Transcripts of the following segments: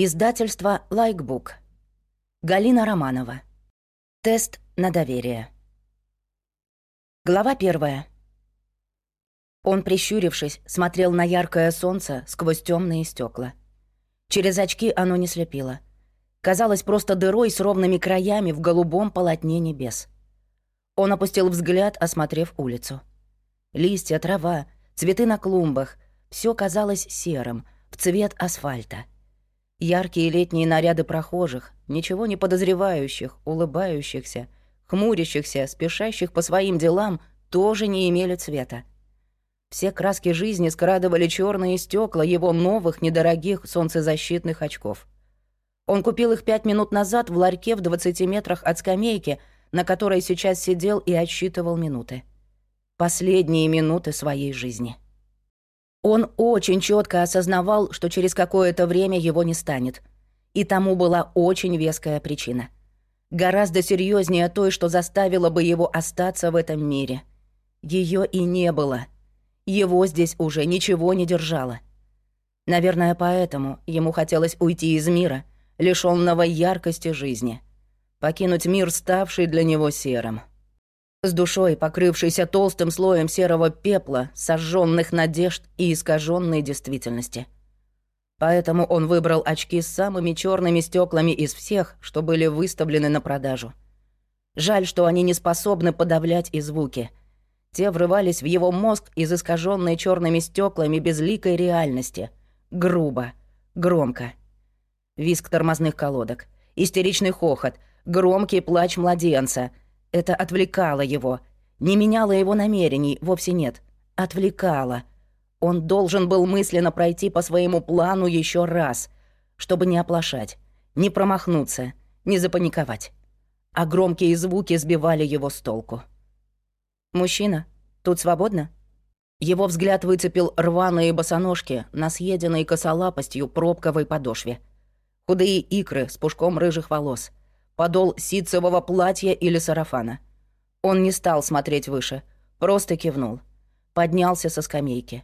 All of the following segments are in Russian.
Издательство «Лайкбук». Галина Романова. Тест на доверие. Глава первая. Он, прищурившись, смотрел на яркое солнце сквозь темные стекла. Через очки оно не слепило. Казалось просто дырой с ровными краями в голубом полотне небес. Он опустил взгляд, осмотрев улицу. Листья, трава, цветы на клумбах — все казалось серым, в цвет асфальта — Яркие летние наряды прохожих, ничего не подозревающих, улыбающихся, хмурящихся, спешащих по своим делам, тоже не имели цвета. Все краски жизни скрадывали черные стекла его новых недорогих солнцезащитных очков. Он купил их пять минут назад в ларьке в 20 метрах от скамейки, на которой сейчас сидел и отсчитывал минуты. Последние минуты своей жизни. Он очень четко осознавал, что через какое-то время его не станет. И тому была очень веская причина. Гораздо серьезнее той, что заставило бы его остаться в этом мире. Ее и не было. Его здесь уже ничего не держало. Наверное, поэтому ему хотелось уйти из мира, лишённого яркости жизни. Покинуть мир, ставший для него серым с душой, покрывшейся толстым слоем серого пепла, сожженных надежд и искаженной действительности. Поэтому он выбрал очки с самыми черными стеклами из всех, что были выставлены на продажу. Жаль, что они не способны подавлять и звуки. Те врывались в его мозг из искаженной черными стеклами безликой реальности. Грубо, громко. Виск тормозных колодок, истеричный хохот, громкий плач младенца — это отвлекало его. Не меняло его намерений, вовсе нет. Отвлекало. Он должен был мысленно пройти по своему плану еще раз, чтобы не оплошать, не промахнуться, не запаниковать. А громкие звуки сбивали его с толку. «Мужчина, тут свободно?» Его взгляд выцепил рваные босоножки на съеденной косолапостью пробковой подошве. Худые икры с пушком рыжих волос — подол ситцевого платья или сарафана. Он не стал смотреть выше, просто кивнул. Поднялся со скамейки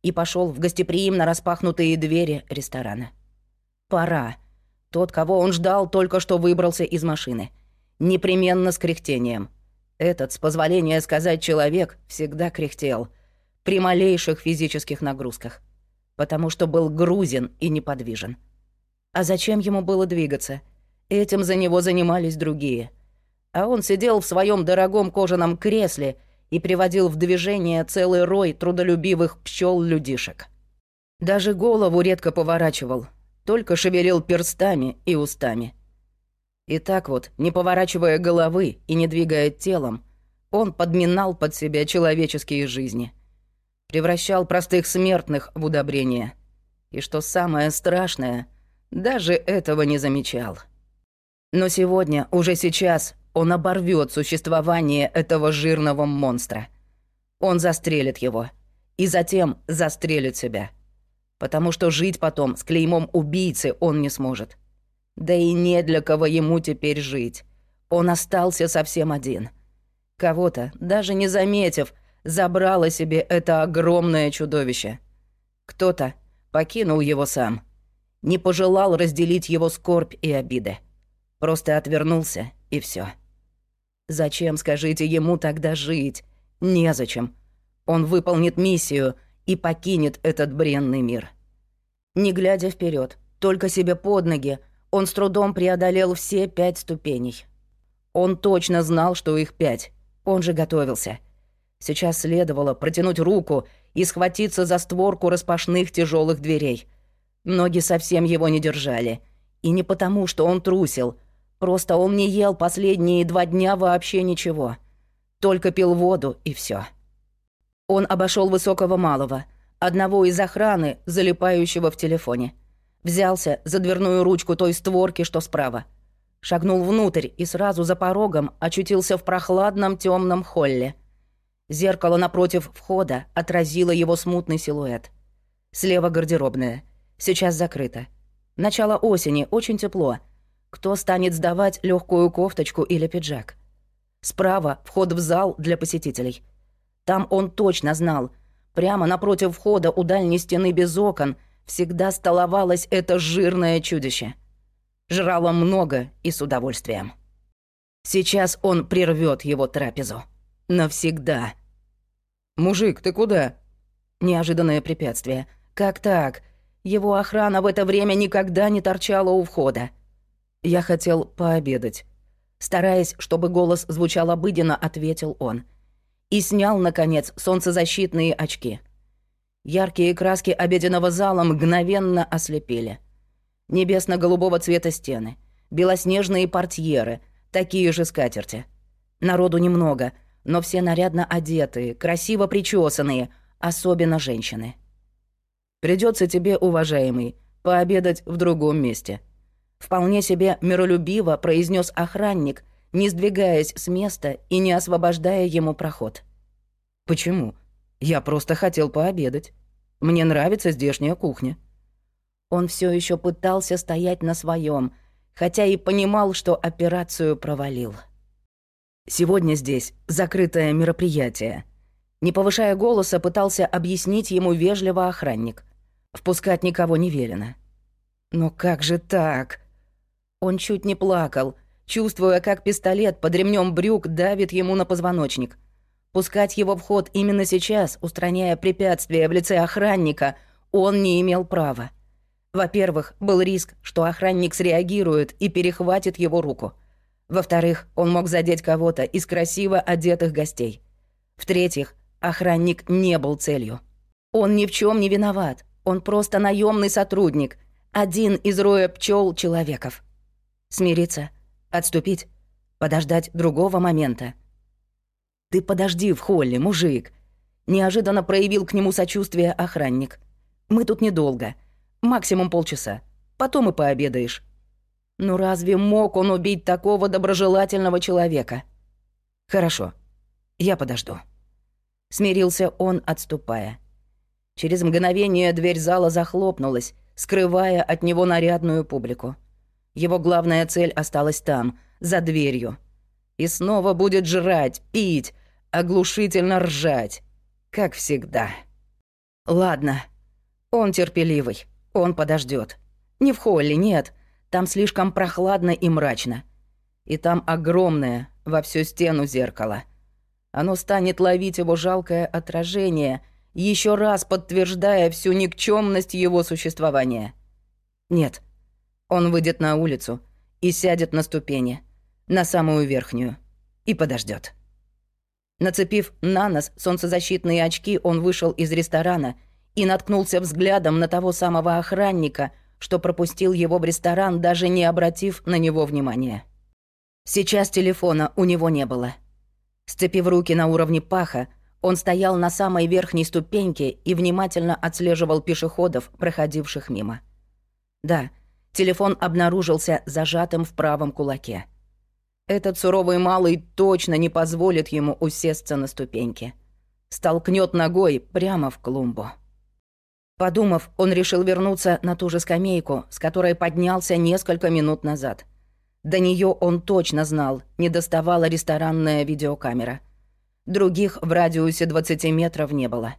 и пошел в гостеприимно распахнутые двери ресторана. Пора. Тот, кого он ждал, только что выбрался из машины. Непременно с кряхтением. Этот, с позволения сказать человек, всегда кряхтел. При малейших физических нагрузках. Потому что был грузен и неподвижен. А зачем ему было двигаться? Этим за него занимались другие. А он сидел в своем дорогом кожаном кресле и приводил в движение целый рой трудолюбивых пчел-людишек. Даже голову редко поворачивал, только шевелил перстами и устами. И так вот, не поворачивая головы и не двигая телом, он подминал под себя человеческие жизни. Превращал простых смертных в удобрение. И что самое страшное, даже этого не замечал. Но сегодня, уже сейчас, он оборвет существование этого жирного монстра. Он застрелит его. И затем застрелит себя. Потому что жить потом с клеймом убийцы он не сможет. Да и не для кого ему теперь жить. Он остался совсем один. Кого-то, даже не заметив, забрало себе это огромное чудовище. Кто-то покинул его сам. Не пожелал разделить его скорбь и обиды. Просто отвернулся, и все. Зачем, скажите, ему тогда жить? Незачем. Он выполнит миссию и покинет этот бренный мир. Не глядя вперед, только себе под ноги, он с трудом преодолел все пять ступеней. Он точно знал, что их пять. Он же готовился. Сейчас следовало протянуть руку и схватиться за створку распашных тяжелых дверей. Ноги совсем его не держали. И не потому, что он трусил — Просто он не ел последние два дня вообще ничего. Только пил воду и все. Он обошел высокого малого, одного из охраны, залипающего в телефоне. Взялся за дверную ручку той створки, что справа. Шагнул внутрь и сразу за порогом очутился в прохладном темном холле. Зеркало напротив входа отразило его смутный силуэт. Слева гардеробная. Сейчас закрыто. Начало осени, очень тепло — кто станет сдавать легкую кофточку или пиджак? Справа вход в зал для посетителей. Там он точно знал. Прямо напротив входа у дальней стены без окон всегда столовалось это жирное чудище. Жрало много и с удовольствием. Сейчас он прервет его трапезу. Навсегда. «Мужик, ты куда?» Неожиданное препятствие. «Как так? Его охрана в это время никогда не торчала у входа. Я хотел пообедать. Стараясь, чтобы голос звучал обыденно, ответил он. И снял, наконец, солнцезащитные очки. Яркие краски обеденного зала мгновенно ослепили. Небесно-голубого цвета стены, белоснежные портьеры, такие же скатерти. Народу немного, но все нарядно одетые, красиво причесанные, особенно женщины. Придется тебе, уважаемый, пообедать в другом месте. Вполне себе миролюбиво произнес охранник, не сдвигаясь с места и не освобождая ему проход. Почему? Я просто хотел пообедать. Мне нравится здешняя кухня. Он все еще пытался стоять на своем, хотя и понимал, что операцию провалил. Сегодня здесь закрытое мероприятие. Не повышая голоса, пытался объяснить ему вежливо охранник. Впускать никого не велено. Но как же так? Он чуть не плакал, чувствуя, как пистолет под ремнем брюк давит ему на позвоночник. Пускать его в ход именно сейчас, устраняя препятствия в лице охранника, он не имел права. Во-первых, был риск, что охранник среагирует и перехватит его руку. Во-вторых, он мог задеть кого-то из красиво одетых гостей. В-третьих, охранник не был целью. Он ни в чем не виноват. Он просто наемный сотрудник, один из роя пчел человеков. Смириться, отступить, подождать другого момента. «Ты подожди в холле, мужик!» Неожиданно проявил к нему сочувствие охранник. «Мы тут недолго. Максимум полчаса. Потом и пообедаешь». Ну разве мог он убить такого доброжелательного человека? «Хорошо. Я подожду». Смирился он, отступая. Через мгновение дверь зала захлопнулась, скрывая от него нарядную публику. Его главная цель осталась там, за дверью. И снова будет жрать, пить, оглушительно ржать. Как всегда. Ладно. Он терпеливый. Он подождет. Не в холле, нет. Там слишком прохладно и мрачно. И там огромное, во всю стену зеркало. Оно станет ловить его жалкое отражение — еще раз подтверждая всю никчемность его существования. Нет, он выйдет на улицу и сядет на ступени, на самую верхнюю, и подождет. Нацепив на нос солнцезащитные очки, он вышел из ресторана и наткнулся взглядом на того самого охранника, что пропустил его в ресторан, даже не обратив на него внимания. Сейчас телефона у него не было. Сцепив руки на уровне паха, он стоял на самой верхней ступеньке и внимательно отслеживал пешеходов, проходивших мимо. Да, телефон обнаружился зажатым в правом кулаке. Этот суровый малый точно не позволит ему усесться на ступеньке. Столкнет ногой прямо в клумбу. Подумав, он решил вернуться на ту же скамейку, с которой поднялся несколько минут назад. До нее он точно знал, не доставала ресторанная видеокамера — Других в радиусе 20 метров не было.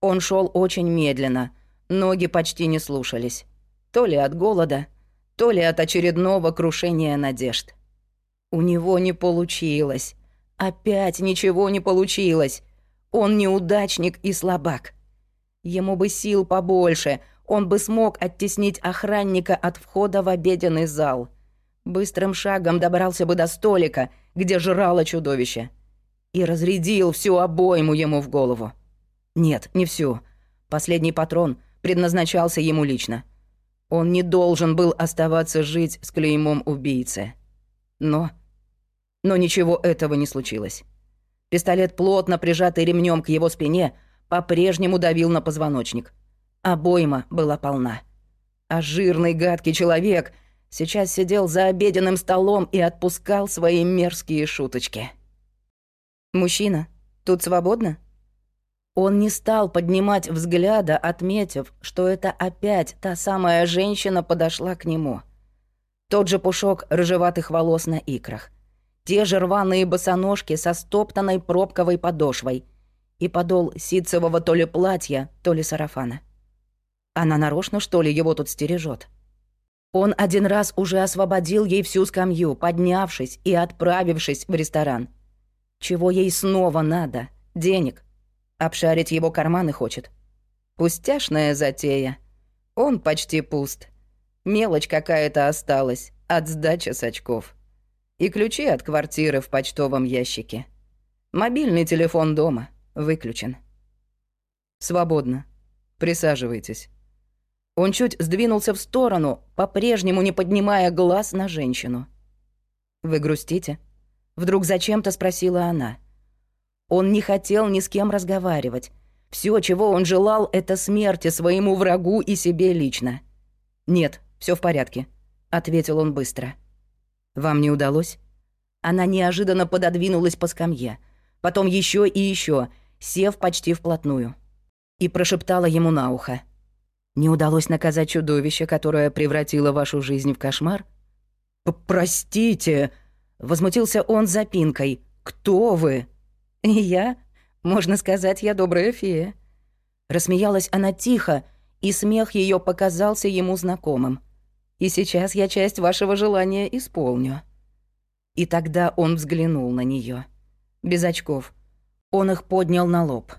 Он шел очень медленно, ноги почти не слушались. То ли от голода, то ли от очередного крушения надежд. У него не получилось. Опять ничего не получилось. Он неудачник и слабак. Ему бы сил побольше, он бы смог оттеснить охранника от входа в обеденный зал. Быстрым шагом добрался бы до столика, где жрало чудовище и разрядил всю обойму ему в голову. Нет, не всю. Последний патрон предназначался ему лично. Он не должен был оставаться жить с клеймом убийцы. Но... Но ничего этого не случилось. Пистолет, плотно прижатый ремнем к его спине, по-прежнему давил на позвоночник. Обойма была полна. А жирный гадкий человек сейчас сидел за обеденным столом и отпускал свои мерзкие шуточки. «Мужчина, тут свободно?» Он не стал поднимать взгляда, отметив, что это опять та самая женщина подошла к нему. Тот же пушок рыжеватых волос на икрах. Те же рваные босоножки со стоптанной пробковой подошвой и подол ситцевого то ли платья, то ли сарафана. Она нарочно, что ли, его тут стережет? Он один раз уже освободил ей всю скамью, поднявшись и отправившись в ресторан. Чего ей снова надо? Денег. Обшарить его карманы хочет. Пустяшная затея. Он почти пуст. Мелочь какая-то осталась от сдачи с очков. И ключи от квартиры в почтовом ящике. Мобильный телефон дома выключен. Свободно. Присаживайтесь. Он чуть сдвинулся в сторону, по-прежнему не поднимая глаз на женщину. «Вы грустите?» Вдруг зачем-то спросила она. Он не хотел ни с кем разговаривать. Все, чего он желал, это смерти своему врагу и себе лично. «Нет, все в порядке», — ответил он быстро. «Вам не удалось?» Она неожиданно пододвинулась по скамье, потом еще и еще, сев почти вплотную, и прошептала ему на ухо. Не удалось наказать чудовище, которое превратило вашу жизнь в кошмар? «Простите!» — возмутился он запинкой. «Кто вы?» «Я? Можно сказать, я добрая фея». Рассмеялась она тихо, и смех ее показался ему знакомым. «И сейчас я часть вашего желания исполню». И тогда он взглянул на нее, Без очков. Он их поднял на лоб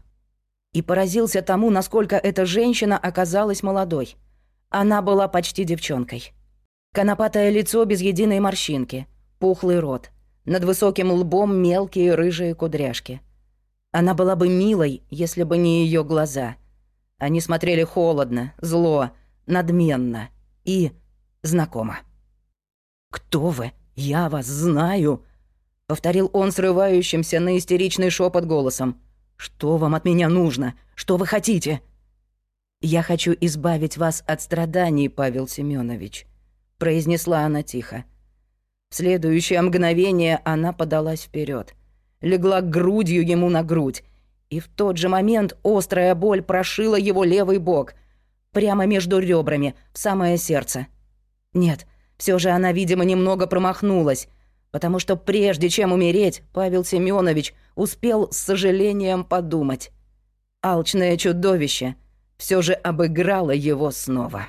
и поразился тому, насколько эта женщина оказалась молодой. Она была почти девчонкой. Конопатое лицо без единой морщинки, пухлый рот, над высоким лбом мелкие рыжие кудряшки. Она была бы милой, если бы не ее глаза. Они смотрели холодно, зло, надменно и знакомо. «Кто вы? Я вас знаю!» — повторил он срывающимся на истеричный шепот голосом. «Что вам от меня нужно? Что вы хотите?» «Я хочу избавить вас от страданий, Павел Семенович», — произнесла она тихо. В следующее мгновение она подалась вперед, легла грудью ему на грудь, и в тот же момент острая боль прошила его левый бок, прямо между ребрами, в самое сердце. Нет, все же она, видимо, немного промахнулась, потому что прежде чем умереть, Павел Семенович успел с сожалением подумать. Алчное чудовище все же обыграло его снова.